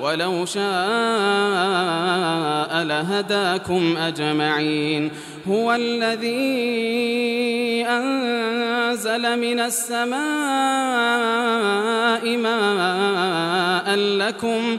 ولو شاء لهداكم أجمعين. هو الذي أنزل من السماء ماء لكم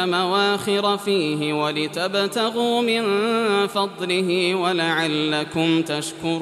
مواخر فيه ولتبتغوا من فضله ولعلكم تشكرون.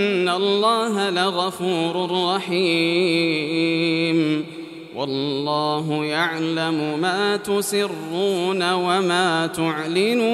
الله لغفور رحيم. والله يعلم ما تسرون وما تعلنون.